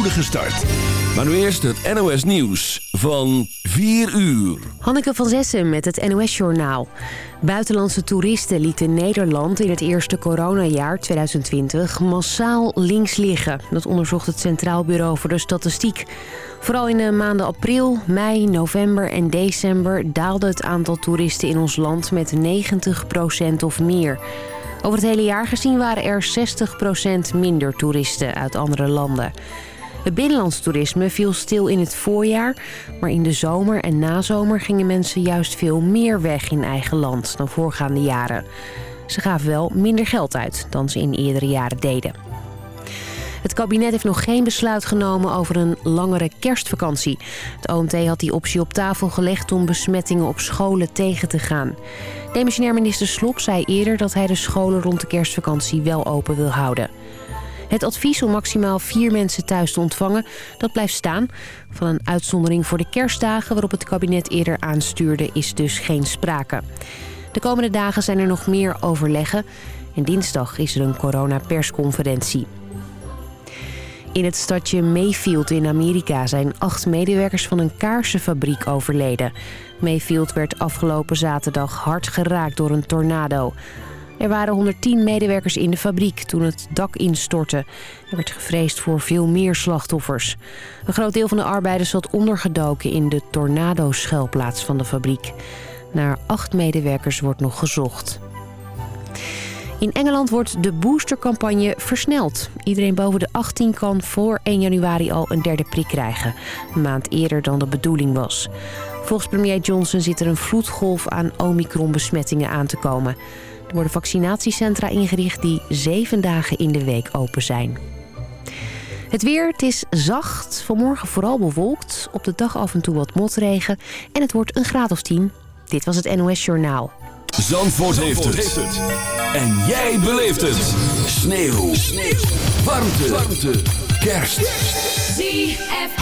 start. Maar nu eerst het NOS Nieuws van 4 uur. Hanneke van Zessen met het NOS Journaal. Buitenlandse toeristen lieten Nederland in het eerste coronajaar 2020 massaal links liggen. Dat onderzocht het Centraal Bureau voor de Statistiek. Vooral in de maanden april, mei, november en december daalde het aantal toeristen in ons land met 90% of meer. Over het hele jaar gezien waren er 60% minder toeristen uit andere landen. Het binnenlands toerisme viel stil in het voorjaar... maar in de zomer en nazomer gingen mensen juist veel meer weg in eigen land dan voorgaande jaren. Ze gaven wel minder geld uit dan ze in eerdere jaren deden. Het kabinet heeft nog geen besluit genomen over een langere kerstvakantie. Het OMT had die optie op tafel gelegd om besmettingen op scholen tegen te gaan. Demissionair minister Slop zei eerder dat hij de scholen rond de kerstvakantie wel open wil houden. Het advies om maximaal vier mensen thuis te ontvangen, dat blijft staan. Van een uitzondering voor de kerstdagen waarop het kabinet eerder aanstuurde is dus geen sprake. De komende dagen zijn er nog meer overleggen. En dinsdag is er een coronapersconferentie. In het stadje Mayfield in Amerika zijn acht medewerkers van een kaarsenfabriek overleden. Mayfield werd afgelopen zaterdag hard geraakt door een tornado. Er waren 110 medewerkers in de fabriek toen het dak instortte. Er werd gevreesd voor veel meer slachtoffers. Een groot deel van de arbeiders zat ondergedoken in de tornado-schuilplaats van de fabriek. Naar acht medewerkers wordt nog gezocht. In Engeland wordt de boostercampagne versneld. Iedereen boven de 18 kan voor 1 januari al een derde prik krijgen. Een maand eerder dan de bedoeling was. Volgens premier Johnson zit er een vloedgolf aan omikron-besmettingen aan te komen. Er worden vaccinatiecentra ingericht die zeven dagen in de week open zijn. Het weer, het is zacht, vanmorgen vooral bewolkt. Op de dag af en toe wat motregen. En het wordt een graad of 10. Dit was het NOS Journaal. Zandvoort, heeft, het. En jij beleeft het. Sneeuw. Sneeuw. Warmte. Warmte. Kerst. ZFM.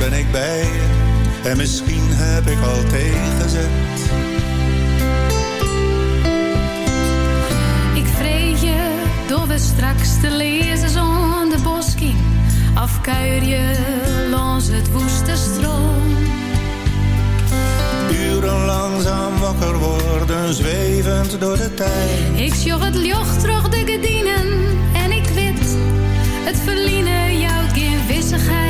ben ik bij je. En misschien heb ik al tegenzet. Ik vrees je door we straks te lezen zonder bosking. Afkuier je langs het woeste stroom. Uren langzaam wakker worden, zwevend door de tijd. Ik sjoch het jocht terug de gedienen en ik wit. Het verliezen jouw geen.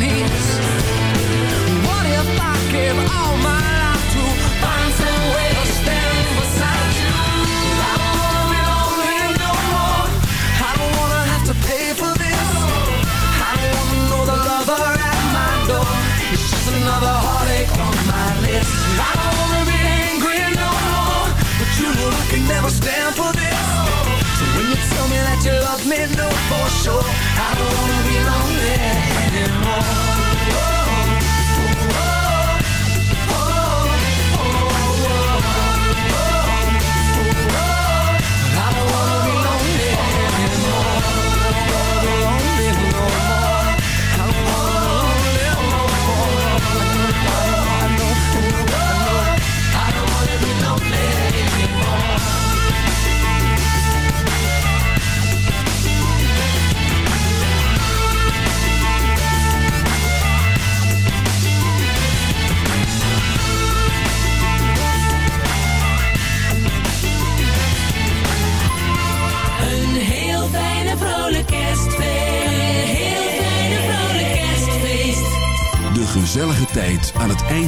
Me. What if i give all my life to find a way to stand beside you? I don't wanna I don't wanna have to pay for this. I don't wanna another lover at my door. Just another heartache on my list. I don't wanna be in no more. But you will never stand for this. So when you tell me that you love me, know for sure. I don't wanna be lonely anymore.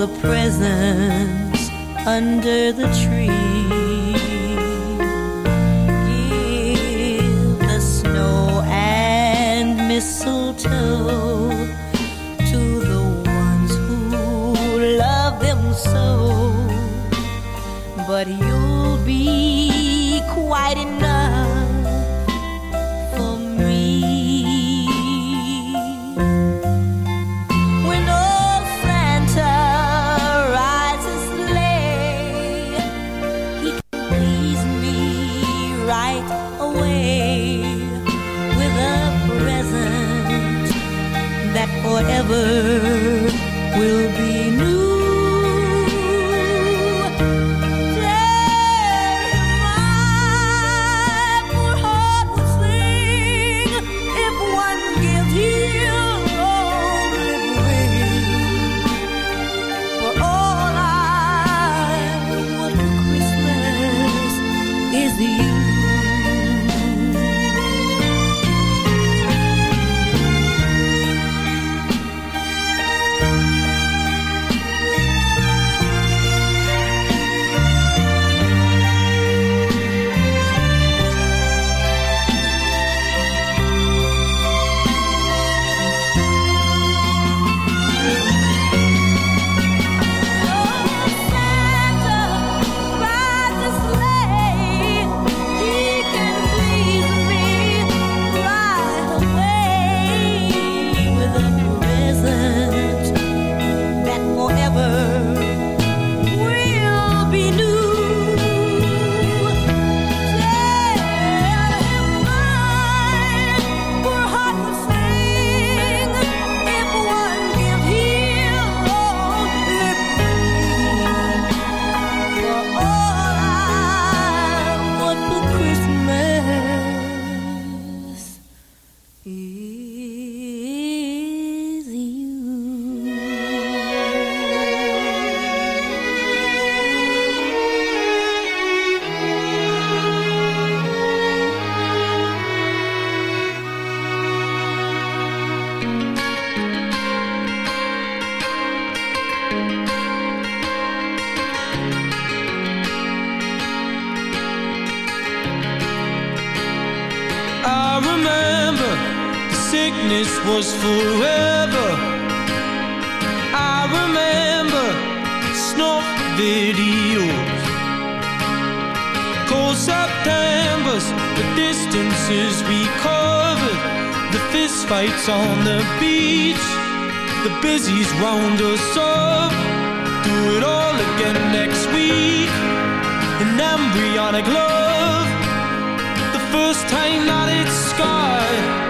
the presents under the tree. weakness was forever. I remember snuff videos. Cold Septembers, the distances we covered. The fist fights on the beach. The busies round us up. Do it all again next week. An embryonic love. The first time that it's scarred.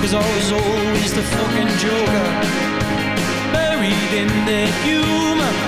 Cause I was always the fucking joker. Buried in their humor.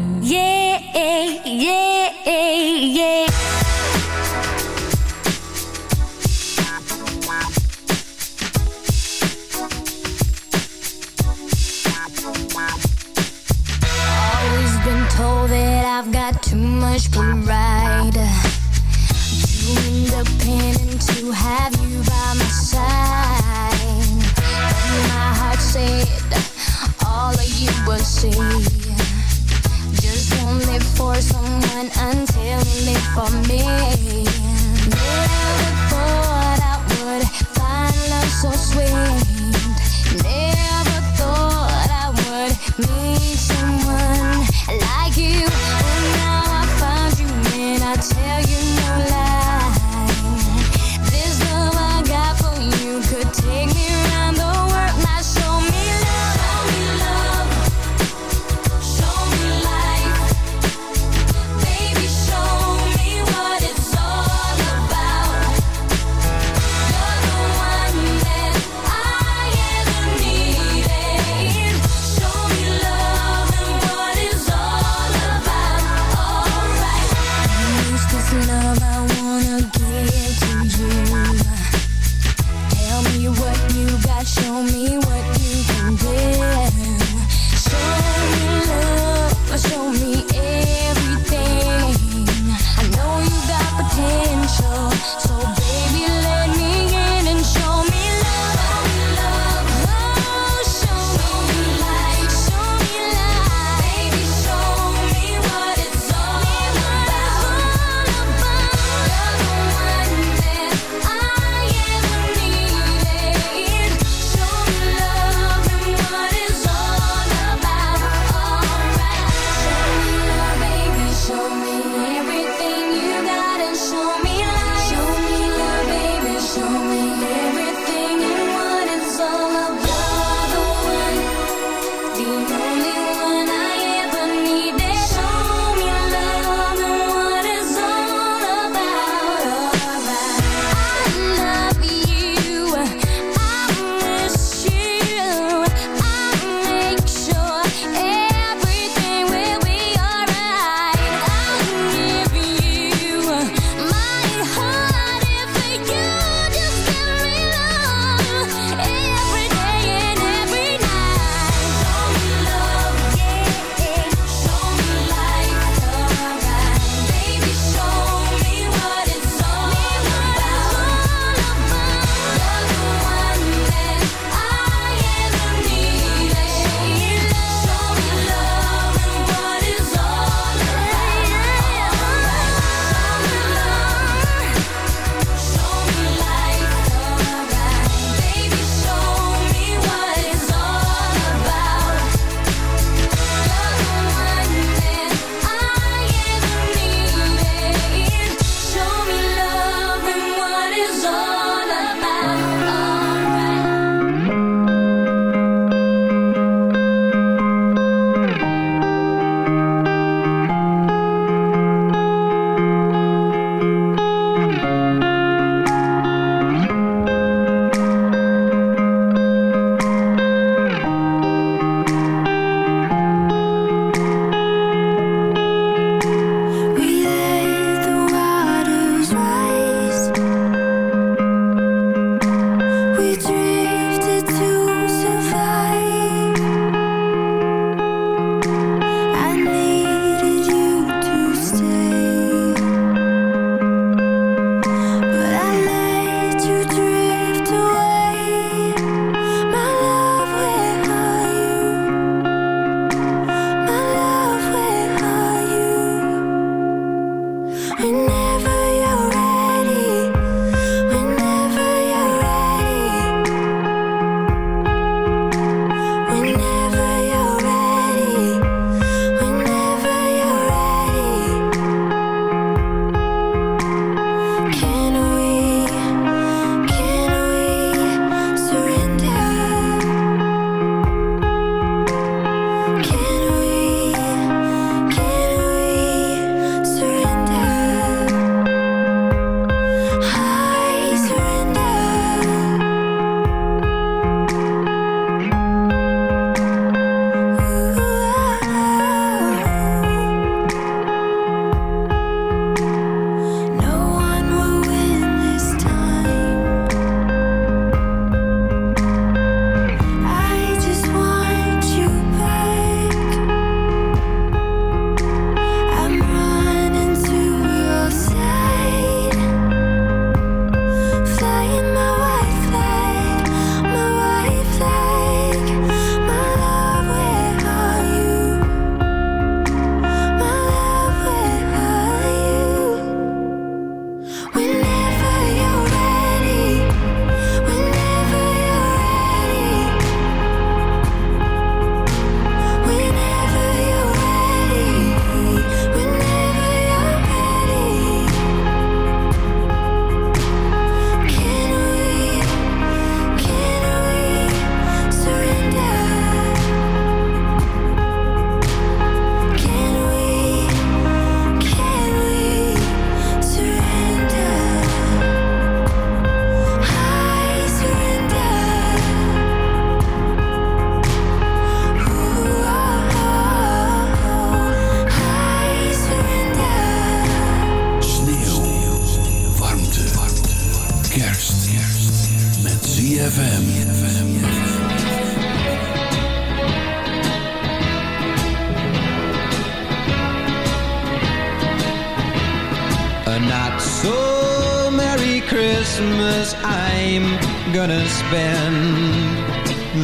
Christmas I'm gonna spend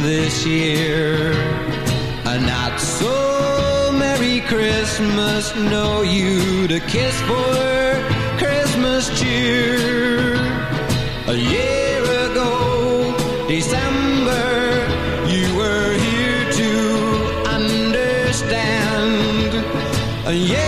this year. A not so merry Christmas, no you to kiss for Christmas cheer. A year ago, December, you were here to understand. A year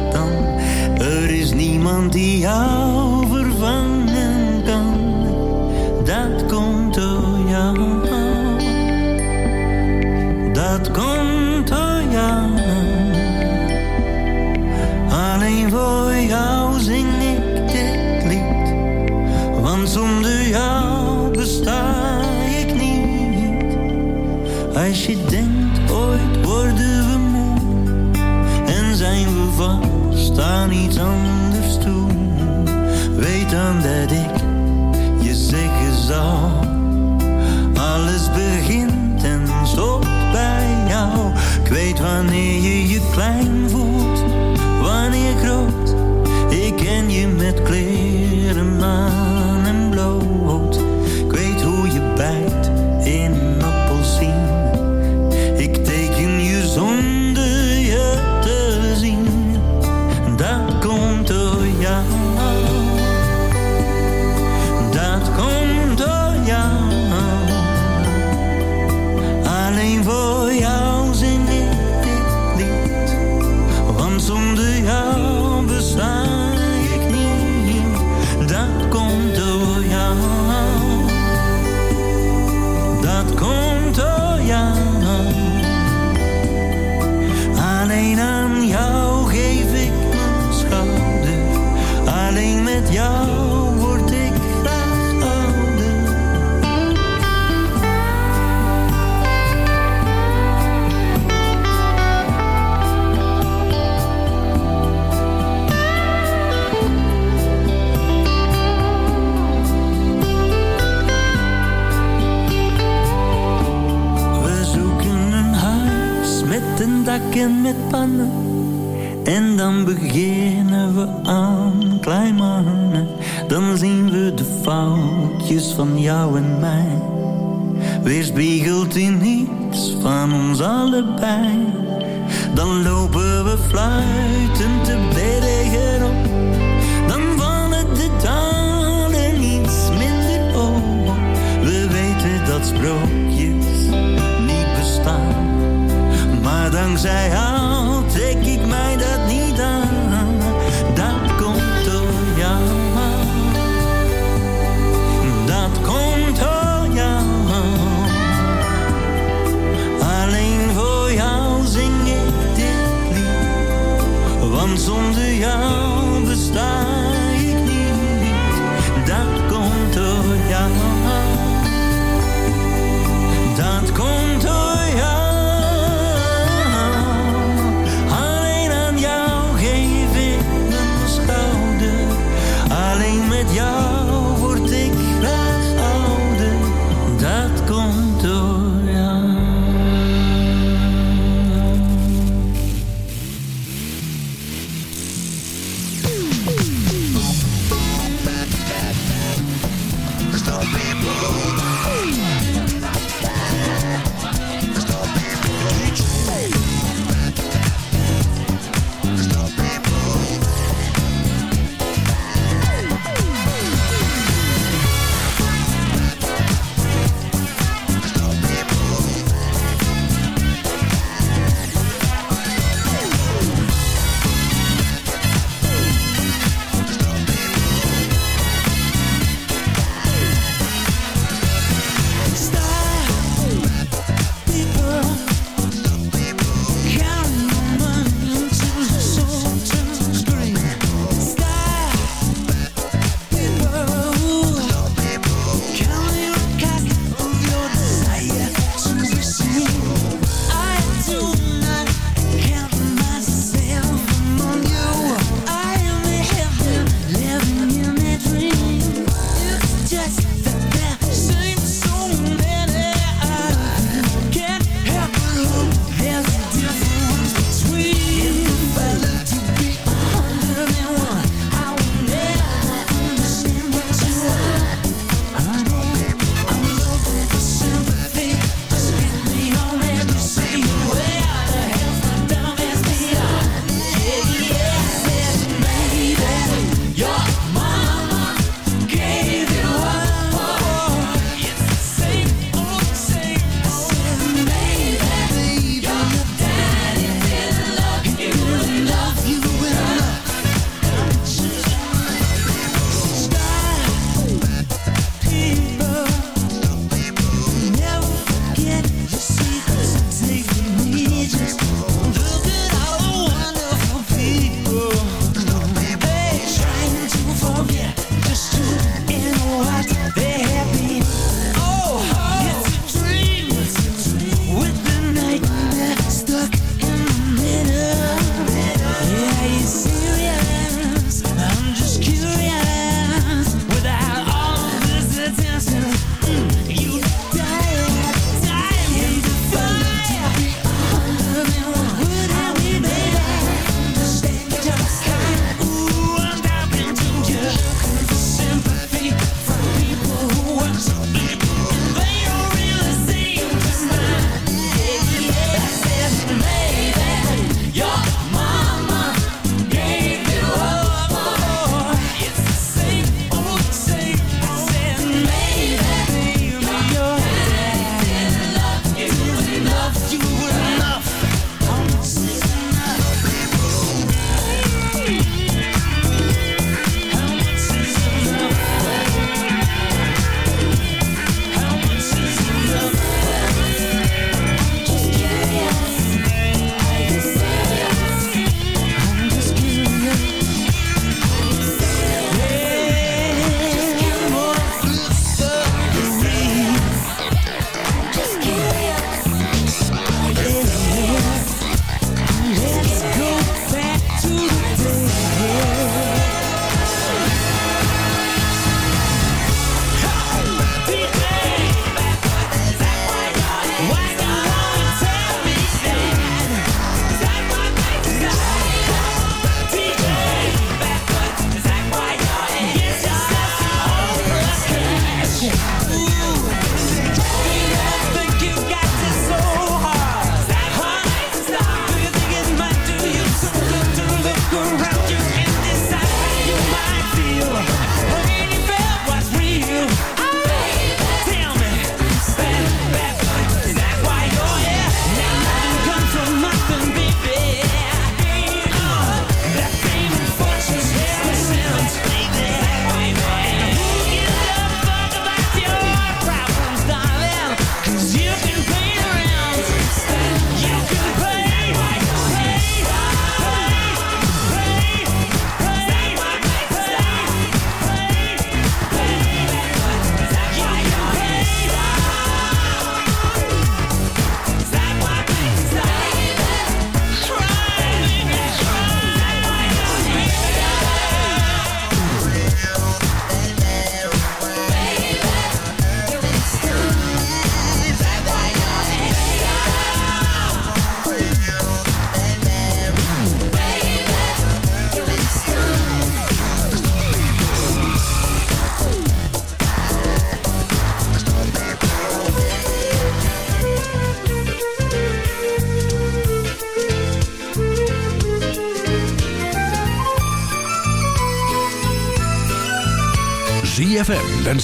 er is niemand die jou vervangen kan. Dat komt door jou. Dat komt door jou. Alleen voor jou aan iets anders toe. Weet dan dat ik je zeggen zal. Alles begint en stopt bij jou. Ik weet wanneer je je klein voelt, wanneer groot. Ik ken je met kleren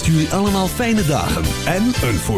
jullie allemaal fijne dagen en een voor